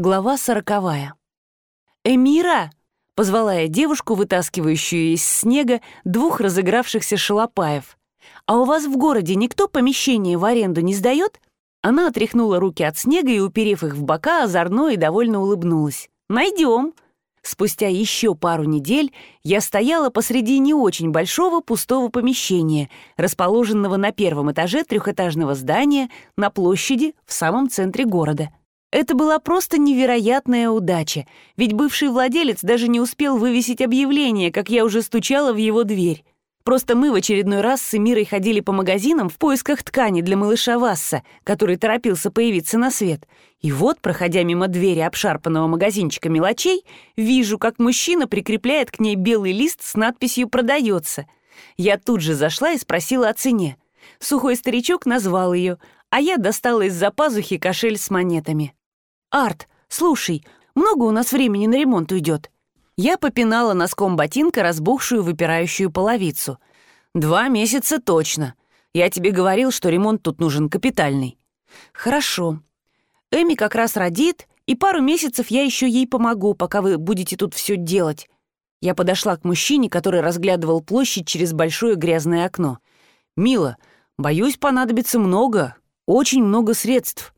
Глава сороковая. «Эмира!» — позвала я девушку, вытаскивающую из снега двух разыгравшихся шалопаев. «А у вас в городе никто помещение в аренду не сдает?» Она отряхнула руки от снега и, уперев их в бока, озорно и довольно улыбнулась. «Найдем!» Спустя еще пару недель я стояла посреди не очень большого пустого помещения, расположенного на первом этаже трехэтажного здания на площади в самом центре города — это была просто невероятная удача, ведь бывший владелец даже не успел вывесить объявление, как я уже стучала в его дверь. Просто мы в очередной раз с Эмирой ходили по магазинам в поисках ткани для малыша Васса, который торопился появиться на свет. И вот, проходя мимо двери обшарпанного магазинчика мелочей, вижу, как мужчина прикрепляет к ней белый лист с надписью «Продается». Я тут же зашла и спросила о цене. Сухой старичок назвал ее, а я достала из-за пазухи кошель с монетами. «Арт, слушай, много у нас времени на ремонт уйдет?» Я попинала носком ботинка разбухшую выпирающую половицу. «Два месяца точно. Я тебе говорил, что ремонт тут нужен капитальный». «Хорошо. Эми как раз родит, и пару месяцев я еще ей помогу, пока вы будете тут все делать». Я подошла к мужчине, который разглядывал площадь через большое грязное окно. «Мила, боюсь, понадобится много, очень много средств».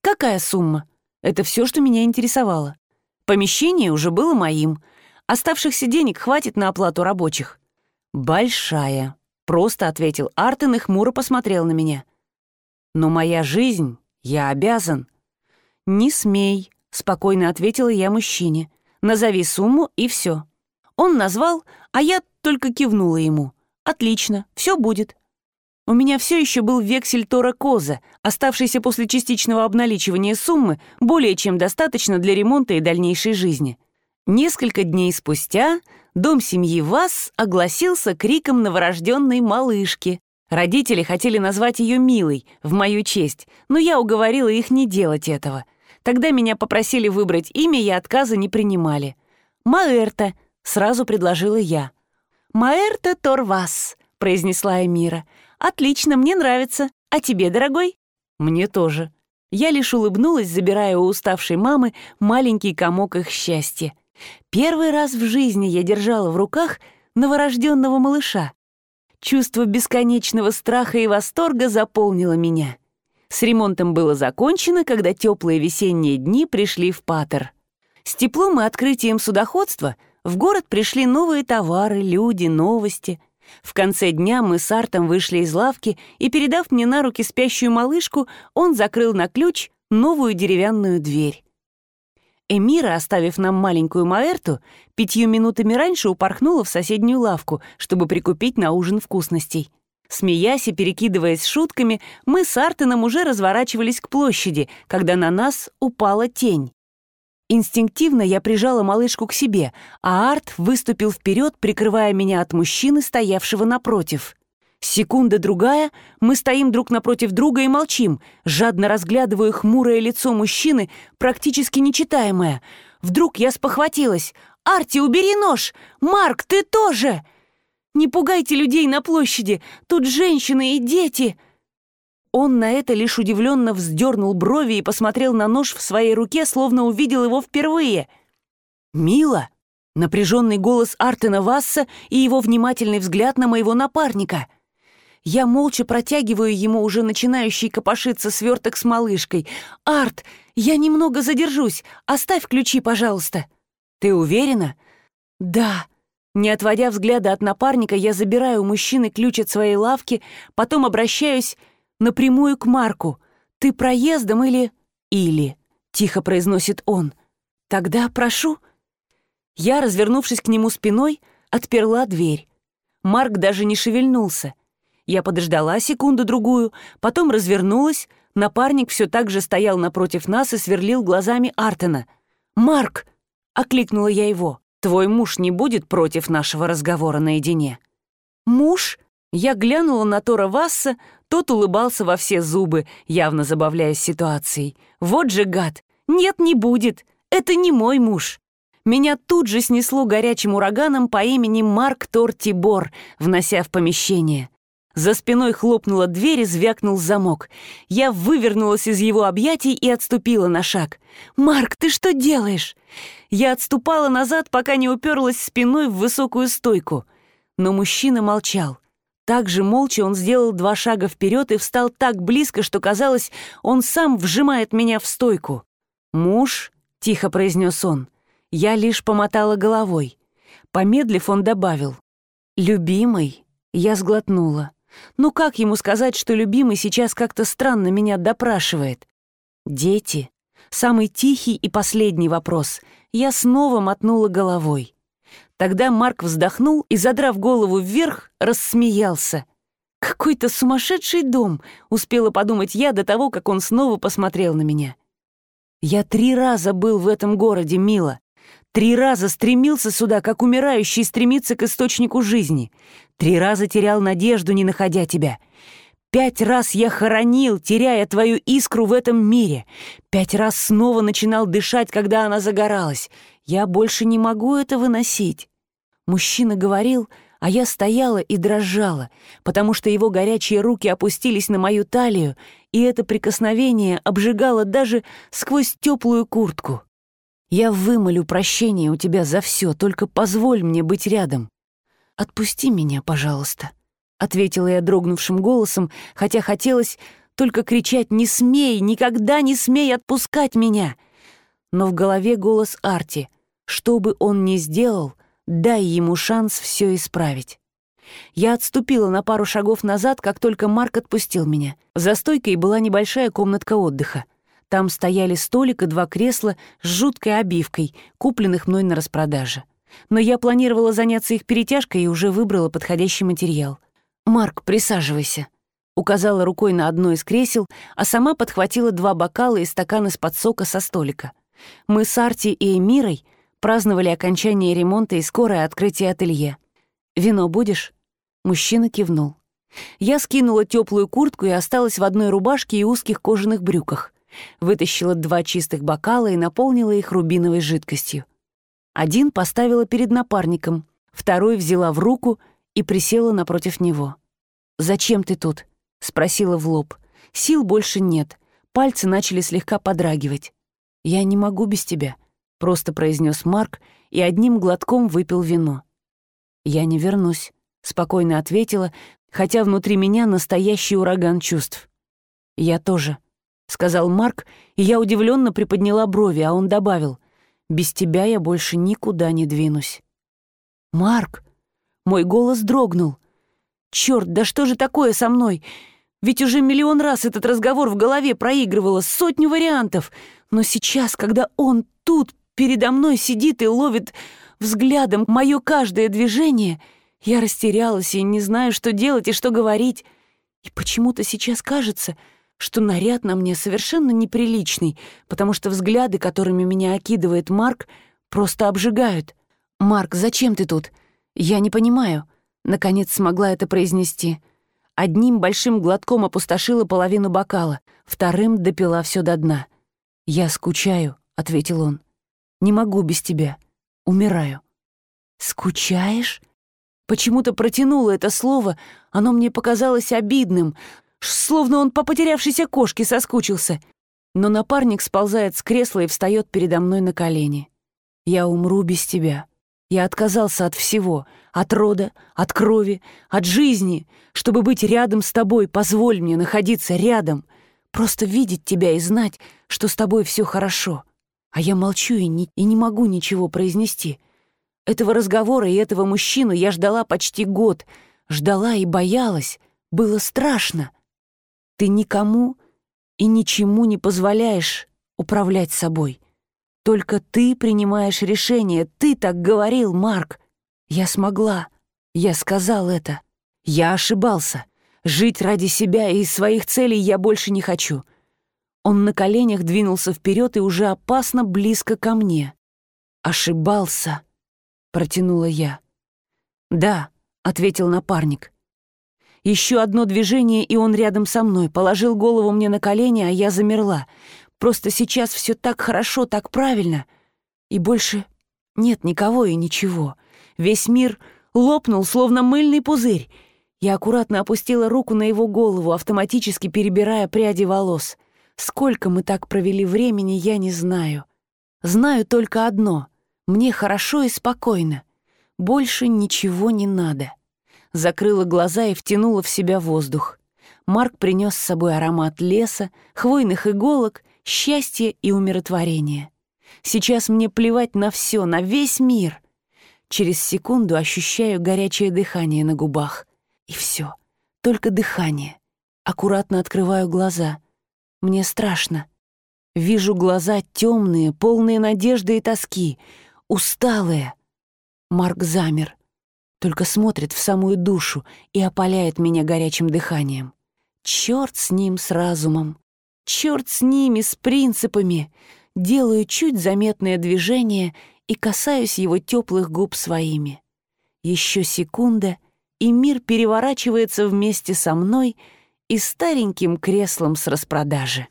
«Какая сумма?» Это все, что меня интересовало. Помещение уже было моим. Оставшихся денег хватит на оплату рабочих. «Большая», — просто ответил Артен и хмуро посмотрел на меня. «Но моя жизнь, я обязан». «Не смей», — спокойно ответила я мужчине. «Назови сумму, и все». Он назвал, а я только кивнула ему. «Отлично, все будет». У меня все еще был вексель Тора Коза, оставшийся после частичного обналичивания суммы более чем достаточно для ремонта и дальнейшей жизни. Несколько дней спустя дом семьи Вас огласился криком новорожденной малышки. Родители хотели назвать ее Милой, в мою честь, но я уговорила их не делать этого. Тогда меня попросили выбрать имя, и отказа не принимали. «Маэрта», — сразу предложила я. «Маэрта Торвас», — произнесла Эмира. «Отлично, мне нравится. А тебе, дорогой?» «Мне тоже». Я лишь улыбнулась, забирая у уставшей мамы маленький комок их счастья. Первый раз в жизни я держала в руках новорожденного малыша. Чувство бесконечного страха и восторга заполнило меня. С ремонтом было закончено, когда теплые весенние дни пришли в Паттер. С теплом и открытием судоходства в город пришли новые товары, люди, новости. В конце дня мы с Артом вышли из лавки, и, передав мне на руки спящую малышку, он закрыл на ключ новую деревянную дверь. Эмира, оставив нам маленькую Маэрту, пятью минутами раньше упорхнула в соседнюю лавку, чтобы прикупить на ужин вкусностей. Смеясь и перекидываясь шутками, мы с Артеном уже разворачивались к площади, когда на нас упала тень. Инстинктивно я прижала малышку к себе, а Арт выступил вперед, прикрывая меня от мужчины, стоявшего напротив. Секунда-другая, мы стоим друг напротив друга и молчим, жадно разглядывая хмурое лицо мужчины, практически нечитаемое. Вдруг я спохватилась. «Арти, убери нож! Марк, ты тоже!» «Не пугайте людей на площади! Тут женщины и дети!» Он на это лишь удивленно вздернул брови и посмотрел на нож в своей руке, словно увидел его впервые. «Мила!» — напряженный голос Артена Васса и его внимательный взгляд на моего напарника. Я молча протягиваю ему уже начинающий копошиться сверток с малышкой. «Арт, я немного задержусь. Оставь ключи, пожалуйста». «Ты уверена?» «Да». Не отводя взгляда от напарника, я забираю у мужчины ключ от своей лавки, потом обращаюсь напрямую к Марку. Ты проездом или... Или... Тихо произносит он. Тогда прошу. Я, развернувшись к нему спиной, отперла дверь. Марк даже не шевельнулся. Я подождала секунду-другую, потом развернулась, напарник все так же стоял напротив нас и сверлил глазами Артена. «Марк!» — окликнула я его. «Твой муж не будет против нашего разговора наедине?» «Муж?» Я глянула на Тора Васса, тот улыбался во все зубы, явно забавляясь ситуацией. «Вот же гад! Нет, не будет! Это не мой муж!» Меня тут же снесло горячим ураганом по имени Марк Тортибор, внося в помещение. За спиной хлопнула дверь и звякнул замок. Я вывернулась из его объятий и отступила на шаг. «Марк, ты что делаешь?» Я отступала назад, пока не уперлась спиной в высокую стойку. Но мужчина молчал. Так же молча он сделал два шага вперед и встал так близко, что казалось, он сам вжимает меня в стойку. «Муж?» — тихо произнес он. Я лишь помотала головой. Помедлив, он добавил. «Любимый?» Я сглотнула. Ну как ему сказать, что любимый сейчас как-то странно меня допрашивает? Дети. Самый тихий и последний вопрос. Я снова мотнула головой. Тогда Марк вздохнул и, задрав голову вверх, рассмеялся. «Какой-то сумасшедший дом!» — успела подумать я до того, как он снова посмотрел на меня. «Я три раза был в этом городе, Мила. Три раза стремился сюда, как умирающий стремится к источнику жизни. Три раза терял надежду, не находя тебя. Пять раз я хоронил, теряя твою искру в этом мире. Пять раз снова начинал дышать, когда она загоралась. Я больше не могу это выносить. Мужчина говорил, а я стояла и дрожала, потому что его горячие руки опустились на мою талию, и это прикосновение обжигало даже сквозь теплую куртку. Я вымолю прощение у тебя за все, только позволь мне быть рядом. Отпусти меня, пожалуйста», — ответила я дрогнувшим голосом, хотя хотелось только кричать «Не смей, никогда не смей отпускать меня!» Но в голове голос Арти. Что бы он ни сделал, дай ему шанс все исправить. Я отступила на пару шагов назад, как только Марк отпустил меня. За стойкой была небольшая комнатка отдыха. Там стояли столик и два кресла с жуткой обивкой, купленных мной на распродаже. Но я планировала заняться их перетяжкой и уже выбрала подходящий материал. «Марк, присаживайся», — указала рукой на одно из кресел, а сама подхватила два бокала и стакан из-под сока со столика. Мы с Арти и Эмирой праздновали окончание ремонта и скорое открытие ателье. «Вино будешь?» Мужчина кивнул. Я скинула теплую куртку и осталась в одной рубашке и узких кожаных брюках вытащила два чистых бокала и наполнила их рубиновой жидкостью. Один поставила перед напарником, второй взяла в руку и присела напротив него. «Зачем ты тут?» — спросила в лоб. «Сил больше нет, пальцы начали слегка подрагивать. Я не могу без тебя», — просто произнес Марк и одним глотком выпил вино. «Я не вернусь», — спокойно ответила, хотя внутри меня настоящий ураган чувств. «Я тоже», — сказал Марк, и я удивленно приподняла брови, а он добавил, «Без тебя я больше никуда не двинусь». «Марк!» Мой голос дрогнул. «Чёрт, да что же такое со мной? Ведь уже миллион раз этот разговор в голове проигрывало, сотню вариантов. Но сейчас, когда он тут передо мной сидит и ловит взглядом мое каждое движение, я растерялась и не знаю, что делать и что говорить. И почему-то сейчас кажется, что наряд на мне совершенно неприличный, потому что взгляды, которыми меня окидывает Марк, просто обжигают. «Марк, зачем ты тут? Я не понимаю». Наконец смогла это произнести. Одним большим глотком опустошила половину бокала, вторым допила все до дна. «Я скучаю», — ответил он. «Не могу без тебя. Умираю». «Скучаешь?» Почему-то протянула это слово, оно мне показалось обидным, словно он по потерявшейся кошке соскучился. Но напарник сползает с кресла и встает передо мной на колени. «Я умру без тебя. Я отказался от всего, от рода, от крови, от жизни. Чтобы быть рядом с тобой, позволь мне находиться рядом, просто видеть тебя и знать, что с тобой все хорошо. А я молчу и не, и не могу ничего произнести. Этого разговора и этого мужчину я ждала почти год, ждала и боялась, было страшно. Ты никому и ничему не позволяешь управлять собой. Только ты принимаешь решение. Ты так говорил, Марк. Я смогла. Я сказал это. Я ошибался. Жить ради себя и своих целей я больше не хочу. Он на коленях двинулся вперед и уже опасно близко ко мне. «Ошибался», — протянула я. «Да», — ответил напарник. Еще одно движение, и он рядом со мной, положил голову мне на колени, а я замерла. Просто сейчас все так хорошо, так правильно. И больше нет никого и ничего. Весь мир лопнул, словно мыльный пузырь. Я аккуратно опустила руку на его голову, автоматически перебирая пряди волос. Сколько мы так провели времени, я не знаю. Знаю только одно — мне хорошо и спокойно. Больше ничего не надо. Закрыла глаза и втянула в себя воздух. Марк принес с собой аромат леса, хвойных иголок, счастья и умиротворения. Сейчас мне плевать на все, на весь мир. Через секунду ощущаю горячее дыхание на губах. И все, только дыхание. Аккуратно открываю глаза. Мне страшно. Вижу глаза темные, полные надежды и тоски, усталые. Марк замер, только смотрит в самую душу и опаляет меня горячим дыханием. Черт с ним, с разумом. Черт с ними, с принципами. Делаю чуть заметное движение и касаюсь его теплых губ своими. Еще секунда, и мир переворачивается вместе со мной и стареньким креслом с распродажи.